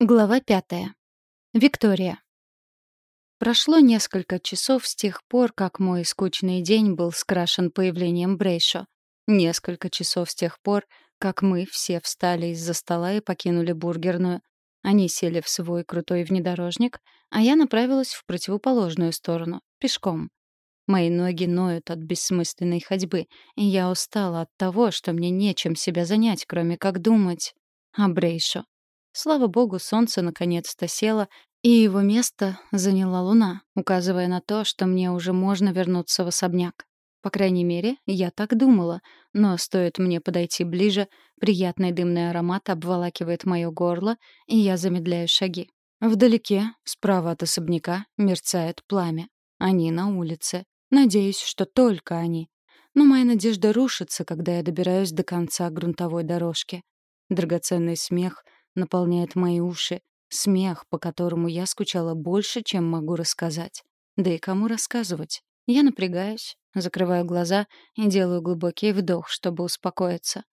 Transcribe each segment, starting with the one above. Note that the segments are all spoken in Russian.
Глава пятая. Виктория. Прошло несколько часов с тех пор, как мой скучный день был скрашен появлением Брейшо. Несколько часов с тех пор, как мы все встали из-за стола и покинули бургерную. Они сели в свой крутой внедорожник, а я направилась в противоположную сторону, пешком. Мои ноги ноют от бессмысленной ходьбы, и я устала от того, что мне нечем себя занять, кроме как думать о Брейшо. Слава богу, солнце наконец-то село, и его место заняла луна, указывая на то, что мне уже можно вернуться в особняк. По крайней мере, я так думала, но стоит мне подойти ближе, приятный дымный аромат обволакивает мое горло, и я замедляю шаги. Вдалеке, справа от особняка, мерцает пламя. Они на улице. Надеюсь, что только они. Но моя надежда рушится, когда я добираюсь до конца грунтовой дорожки. Драгоценный смех — наполняет мои уши, смех, по которому я скучала больше, чем могу рассказать. Да и кому рассказывать? Я напрягаюсь, закрываю глаза и делаю глубокий вдох, чтобы успокоиться.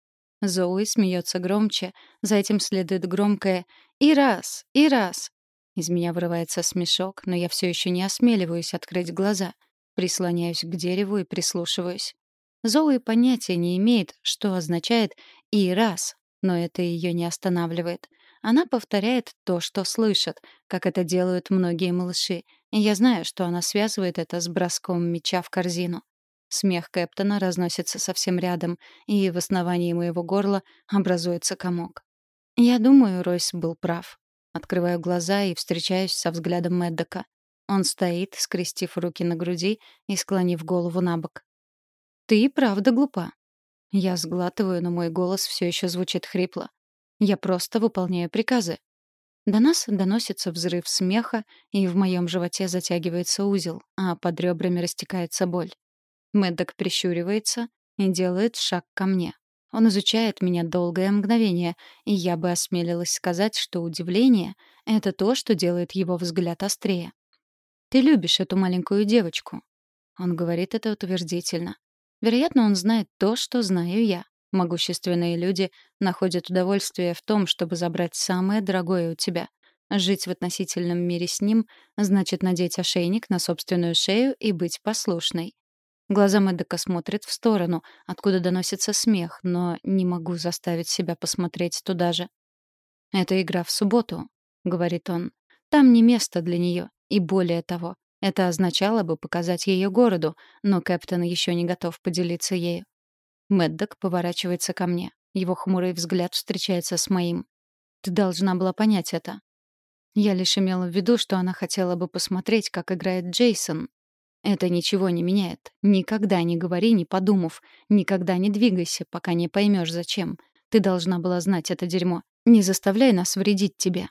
Зоуи смеется громче, за этим следует громкое «И раз! И раз!». Из меня вырывается смешок, но я все еще не осмеливаюсь открыть глаза. Прислоняюсь к дереву и прислушиваюсь. Зоуи понятия не имеет, что означает «и раз», но это ее не останавливает. Она повторяет то, что слышит, как это делают многие малыши, и я знаю, что она связывает это с броском мяча в корзину. Смех Кэптона разносится совсем рядом, и в основании моего горла образуется комок. Я думаю, Ройс был прав. Открываю глаза и встречаюсь со взглядом Мэддока. Он стоит, скрестив руки на груди и склонив голову на бок. «Ты правда глупа», я сглатываю, но мой голос все еще звучит хрипло. Я просто выполняю приказы. До нас доносится взрыв смеха, и в моем животе затягивается узел, а под ребрами растекается боль. Мэддок прищуривается и делает шаг ко мне. Он изучает меня долгое мгновение, и я бы осмелилась сказать, что удивление — это то, что делает его взгляд острее. «Ты любишь эту маленькую девочку». Он говорит это утвердительно. Вероятно, он знает то, что знаю я. Могущественные люди находят удовольствие в том, чтобы забрать самое дорогое у тебя. Жить в относительном мире с ним значит надеть ошейник на собственную шею и быть послушной. Глаза Мэддека смотрят в сторону, откуда доносится смех, но не могу заставить себя посмотреть туда же. «Это игра в субботу», — говорит он. «Там не место для нее. И более того, это означало бы показать ее городу, но Кэптон еще не готов поделиться ею. Мэддок поворачивается ко мне. Его хмурый взгляд встречается с моим. «Ты должна была понять это». Я лишь имела в виду, что она хотела бы посмотреть, как играет Джейсон. Это ничего не меняет. Никогда не говори, не подумав. Никогда не двигайся, пока не поймешь, зачем. Ты должна была знать это дерьмо. Не заставляй нас вредить тебе.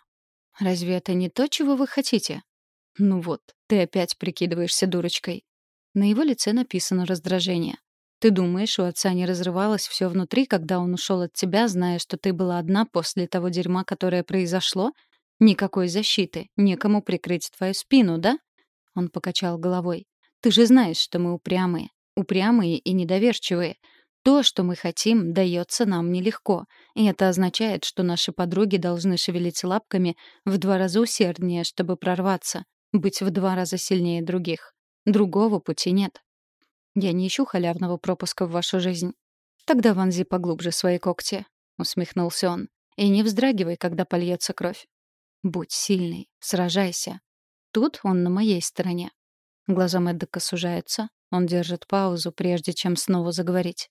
Разве это не то, чего вы хотите? Ну вот, ты опять прикидываешься дурочкой. На его лице написано раздражение. Ты думаешь, у отца не разрывалось все внутри, когда он ушел от тебя, зная, что ты была одна после того дерьма, которое произошло? Никакой защиты, некому прикрыть твою спину, да? Он покачал головой. Ты же знаешь, что мы упрямые. Упрямые и недоверчивые. То, что мы хотим, дается нам нелегко. И это означает, что наши подруги должны шевелить лапками в два раза усерднее, чтобы прорваться быть в два раза сильнее других. Другого пути нет. Я не ищу халявного пропуска в вашу жизнь. Тогда вонзи поглубже свои когти, усмехнулся он. И не вздрагивай, когда польется кровь. Будь сильный, сражайся. Тут он на моей стороне. Глаза Мэддека сужаются. Он держит паузу, прежде чем снова заговорить.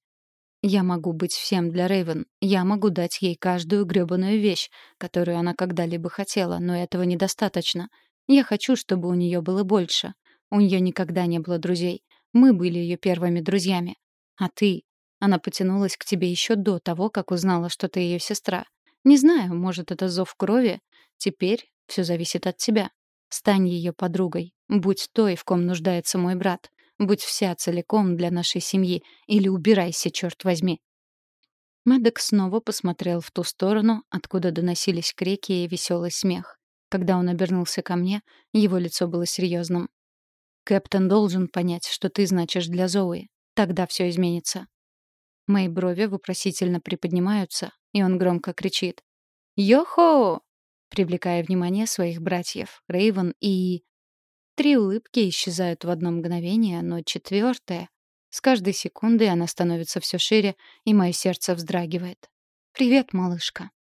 Я могу быть всем для Рейвен. Я могу дать ей каждую грёбаную вещь, которую она когда-либо хотела, но этого недостаточно. Я хочу, чтобы у нее было больше. У нее никогда не было друзей. Мы были ее первыми друзьями. А ты? Она потянулась к тебе еще до того, как узнала, что ты ее сестра. Не знаю, может, это зов крови. Теперь все зависит от тебя. Стань ее подругой. Будь той, в ком нуждается мой брат. Будь вся целиком для нашей семьи. Или убирайся, черт возьми. Мэддок снова посмотрел в ту сторону, откуда доносились крики и веселый смех. Когда он обернулся ко мне, его лицо было серьезным. «Кэптон должен понять, что ты значишь для Зоуи. Тогда все изменится». Мои брови вопросительно приподнимаются, и он громко кричит. «Йо-хо!» привлекая внимание своих братьев, Рейвен и... Три улыбки исчезают в одно мгновение, но четвертая... С каждой секундой она становится все шире, и мое сердце вздрагивает. «Привет, малышка».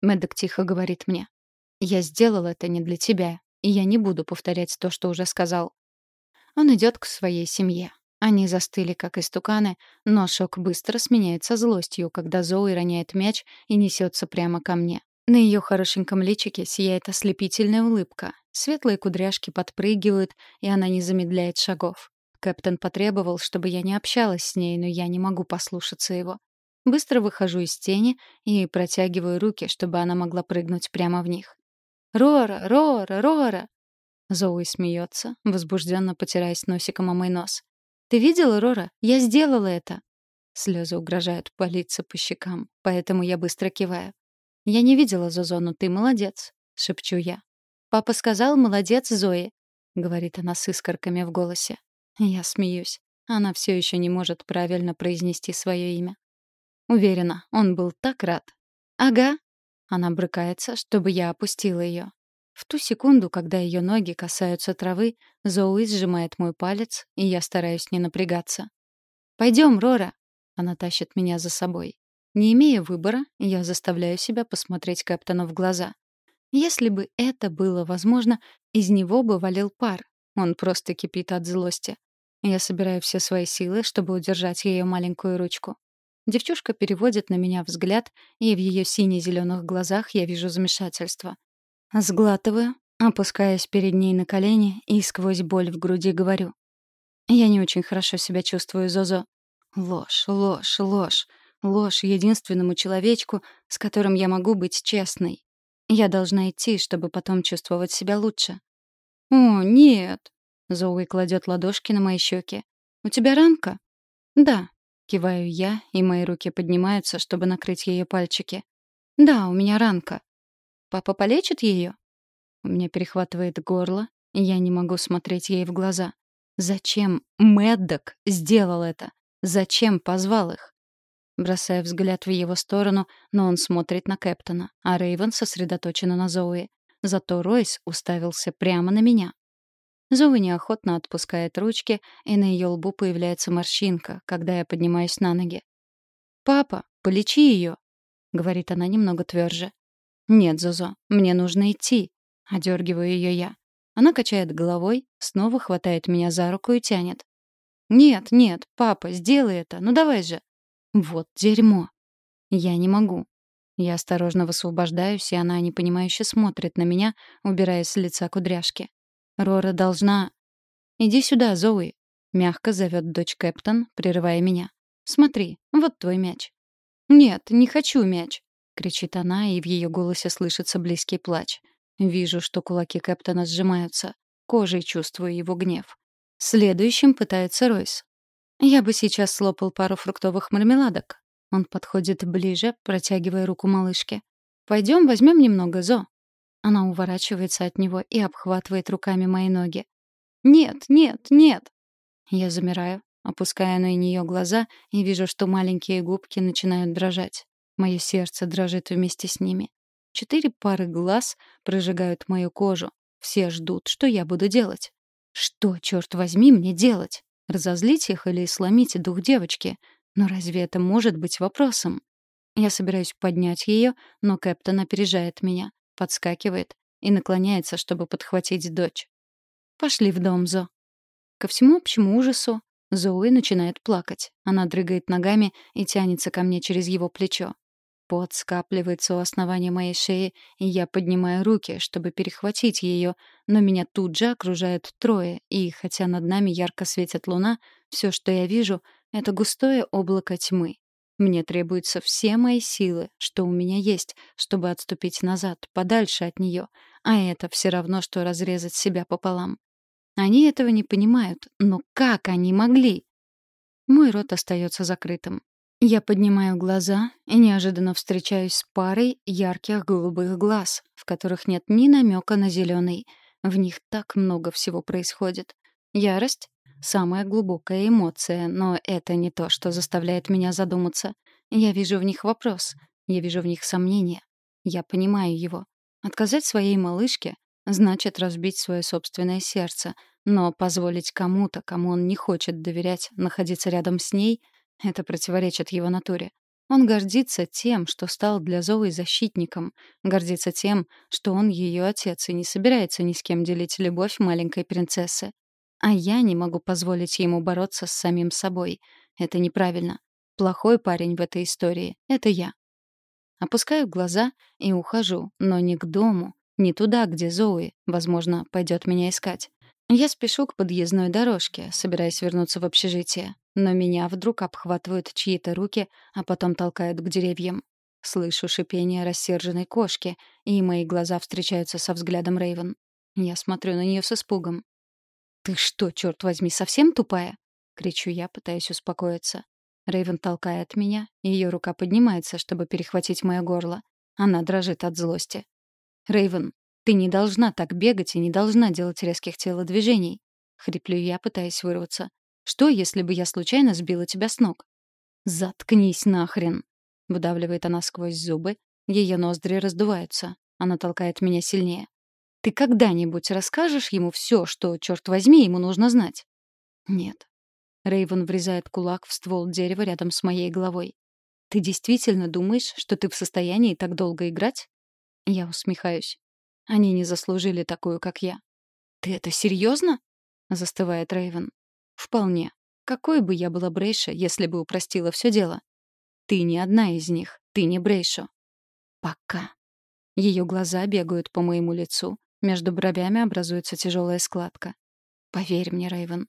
Мэддок тихо говорит мне. «Я сделал это не для тебя, и я не буду повторять то, что уже сказал». Он идет к своей семье. Они застыли, как истуканы, но шок быстро сменяется злостью, когда Зои роняет мяч и несется прямо ко мне. На ее хорошеньком личике сияет ослепительная улыбка. Светлые кудряшки подпрыгивают, и она не замедляет шагов. Кэптен потребовал, чтобы я не общалась с ней, но я не могу послушаться его. Быстро выхожу из тени и протягиваю руки, чтобы она могла прыгнуть прямо в них. «Рора! Рора! Рора!» Зоуи смеется, возбужденно потираясь носиком о мой нос. «Ты видела, Рора? Я сделала это!» Слезы угрожают палиться по щекам, поэтому я быстро киваю. «Я не видела Зозо, но ты молодец», — шепчу я. «Папа сказал, молодец, Зои», — говорит она с искорками в голосе. Я смеюсь. Она все еще не может правильно произнести свое имя. Уверена, он был так рад. «Ага». Она брыкается, чтобы я опустила ее. В ту секунду, когда ее ноги касаются травы, Зоуи сжимает мой палец, и я стараюсь не напрягаться. «Пойдем, Рора!» Она тащит меня за собой. Не имея выбора, я заставляю себя посмотреть Кэптону в глаза. Если бы это было возможно, из него бы валил пар. Он просто кипит от злости. Я собираю все свои силы, чтобы удержать ее маленькую ручку. Девчушка переводит на меня взгляд, и в ее сине-зеленых глазах я вижу замешательство. Сглатываю, опускаясь перед ней на колени и сквозь боль в груди говорю. Я не очень хорошо себя чувствую, Зозо. Ложь, ложь, ложь. Ложь единственному человечку, с которым я могу быть честной. Я должна идти, чтобы потом чувствовать себя лучше. «О, нет!» — Зоуи кладет ладошки на мои щеки. «У тебя ранка?» «Да», — киваю я, и мои руки поднимаются, чтобы накрыть ее пальчики. «Да, у меня ранка. Папа полечит ее? У меня перехватывает горло, и я не могу смотреть ей в глаза. Зачем Мэддок сделал это? Зачем позвал их? Бросая взгляд в его сторону, но он смотрит на Кэптона, а Рейвен сосредоточена на Зоуи. Зато Ройс уставился прямо на меня. Зоуи неохотно отпускает ручки, и на ее лбу появляется морщинка, когда я поднимаюсь на ноги. «Папа, полечи ее», — говорит она немного тверже. «Нет, Зозо, мне нужно идти», — одергиваю ее я. Она качает головой, снова хватает меня за руку и тянет. «Нет, нет, папа, сделай это, ну давай же». «Вот дерьмо». Я не могу. Я осторожно высвобождаюсь, и она непонимающе смотрит на меня, убирая с лица кудряшки. Рора должна... «Иди сюда, Зоуи», — мягко зовет дочь Кэптон, прерывая меня. «Смотри, вот твой мяч». «Нет, не хочу мяч», — кричит она, и в ее голосе слышится близкий плач. Вижу, что кулаки Кэптона сжимаются. Кожей чувствую его гнев. Следующим пытается Ройс. «Я бы сейчас слопал пару фруктовых мармеладок». Он подходит ближе, протягивая руку малышке. «Пойдем возьмем немного, Зо». Она уворачивается от него и обхватывает руками мои ноги. «Нет, нет, нет!» Я замираю, опуская на нее глаза и вижу, что маленькие губки начинают дрожать. Мое сердце дрожит вместе с ними. Четыре пары глаз прожигают мою кожу. Все ждут, что я буду делать. Что, черт возьми, мне делать? Разозлить их или сломить дух девочки? Но разве это может быть вопросом? Я собираюсь поднять ее, но Кэптон опережает меня, подскакивает и наклоняется, чтобы подхватить дочь. «Пошли в дом, Зо». Ко всему общему ужасу Зоуи начинает плакать. Она дрыгает ногами и тянется ко мне через его плечо. Пот скапливается у основания моей шеи, и я поднимаю руки, чтобы перехватить ее, но меня тут же окружают трое, и хотя над нами ярко светит луна, все, что я вижу, — это густое облако тьмы. Мне требуются все мои силы, что у меня есть, чтобы отступить назад, подальше от нее, а это все равно, что разрезать себя пополам. Они этого не понимают, но как они могли? Мой рот остается закрытым. Я поднимаю глаза и неожиданно встречаюсь с парой ярких голубых глаз, в которых нет ни намека на зеленый. В них так много всего происходит. Ярость — самая глубокая эмоция, но это не то, что заставляет меня задуматься. Я вижу в них вопрос, я вижу в них сомнение. Я понимаю его. Отказать своей малышке значит разбить свое собственное сердце, но позволить кому-то, кому он не хочет доверять, находиться рядом с ней — это противоречит его натуре. Он гордится тем, что стал для Зои защитником, гордится тем, что он ее отец и не собирается ни с кем делить любовь маленькой принцессы. А я не могу позволить ему бороться с самим собой. Это неправильно. Плохой парень в этой истории — это я. Опускаю глаза и ухожу, но не к дому, не туда, где Зои, возможно, пойдет меня искать. Я спешу к подъездной дорожке, собираясь вернуться в общежитие. Но меня вдруг обхватывают чьи-то руки, а потом толкают к деревьям. Слышу шипение рассерженной кошки, и мои глаза встречаются со взглядом Рейвен. Я смотрю на нее с испугом. «Ты что, черт возьми, совсем тупая?» — кричу я, пытаясь успокоиться. Рейвен толкает меня, ее рука поднимается, чтобы перехватить мое горло. Она дрожит от злости. Рейвен, ты не должна так бегать и не должна делать резких телодвижений. Хриплю я, пытаясь вырваться. Что, если бы я случайно сбила тебя с ног? Заткнись нахрен. Выдавливает она сквозь зубы. Ее ноздри раздуваются. Она толкает меня сильнее. Ты когда-нибудь расскажешь ему все, что, черт возьми, ему нужно знать? Нет. Рейвен врезает кулак в ствол дерева рядом с моей головой. Ты действительно думаешь, что ты в состоянии так долго играть? Я усмехаюсь. Они не заслужили такую, как я. Ты это серьезно? застывает Рейвен. Вполне. Какой бы я была Брейша, если бы упростила все дело? Ты не одна из них. Ты не Брейшо. Пока. Ее глаза бегают по моему лицу, между бровями образуется тяжелая складка. Поверь мне, Рейвен.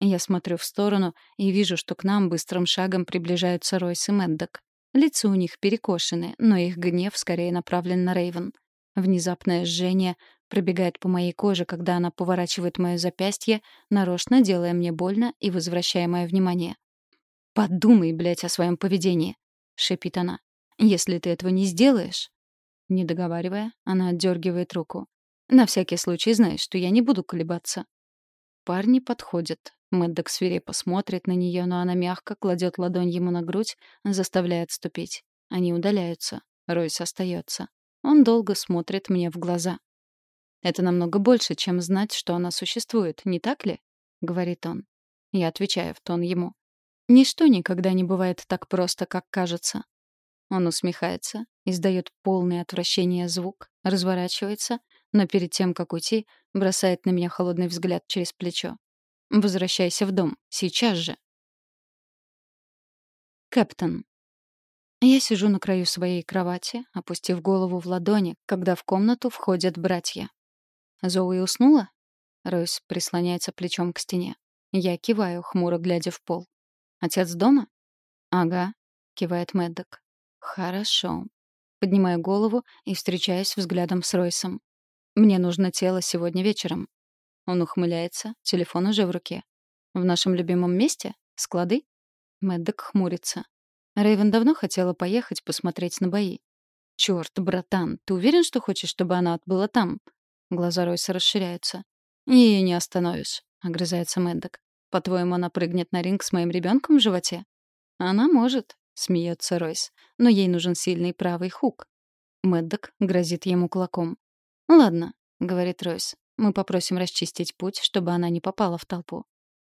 Я смотрю в сторону и вижу, что к нам быстрым шагом приближаются Ройс и Мэддок. Лица у них перекошены, но их гнев скорее направлен на Рейвен. Внезапное жжение пробегает по моей коже, когда она поворачивает моё запястье, нарочно делая мне больно и возвращая моё внимание. «Подумай, блядь, о своем поведении», — шепчет она. «Если ты этого не сделаешь...» Не договаривая, она отдергивает руку. «На всякий случай знаешь, что я не буду колебаться». Парни подходят. Мэддок свирепо смотрит на неё, но она мягко кладет ладонь ему на грудь, заставляя отступить. Они удаляются. Ройс остается. Он долго смотрит мне в глаза. «Это намного больше, чем знать, что она существует, не так ли?» — говорит он. Я отвечаю в тон ему. «Ничто никогда не бывает так просто, как кажется». Он усмехается, издает полное отвращение звук, разворачивается, но перед тем, как уйти, бросает на меня холодный взгляд через плечо. «Возвращайся в дом. Сейчас же». Кэптон. Я сижу на краю своей кровати, опустив голову в ладони, когда в комнату входят братья. Зоуи уснула? Ройс прислоняется плечом к стене. Я киваю, хмуро глядя в пол. «Отец дома?» «Ага», — кивает Мэддок. «Хорошо». Поднимаю голову и встречаюсь взглядом с Ройсом. «Мне нужно тело сегодня вечером». Он ухмыляется, телефон уже в руке. «В нашем любимом месте? Склады?» Мэддок хмурится. Рэйвен давно хотела поехать посмотреть на бои. «Чёрт, братан, ты уверен, что хочешь, чтобы она отбыла там?» Глаза Ройса расширяются. «Её не остановишь», — огрызается Мэддок. «По-твоему, она прыгнет на ринг с моим ребёнком в животе?» «Она может», — смеётся Ройс. «Но ей нужен сильный правый хук». Мэддок грозит ему кулаком. «Ладно», — говорит Ройс. «Мы попросим расчистить путь, чтобы она не попала в толпу».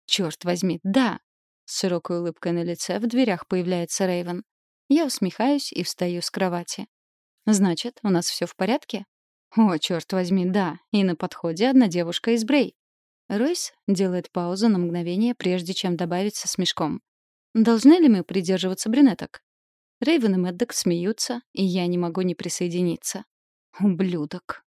«Чёрт возьми, да!» С широкой улыбкой на лице в дверях появляется Рейвен. Я усмехаюсь и встаю с кровати. «Значит, у нас все в порядке?» «О, черт возьми, да. И на подходе одна девушка из Брей». Ройс делает паузу на мгновение, прежде чем добавить со смешком. «Должны ли мы придерживаться брюнеток?» Рейвен и Мэддок смеются, и я не могу не присоединиться. «Ублюдок».